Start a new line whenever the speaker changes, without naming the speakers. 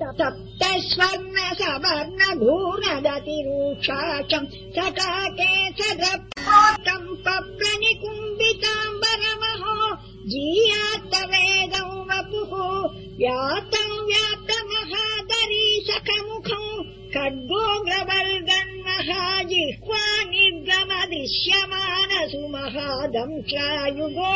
सप्त स्वर्ण सवर्णभूनदतिरुक्षाचम् सकाके सदप्तम् पप्रनिकुम्बिताम्बरमहो जीयात्तवेदौ वपुः व्याप्तम् व्याप्तमहादरी सखमुखौ खड्गोग्रवर्गन्महाजिह्वा निर्गमदिश्यमानसु महाजिह्वा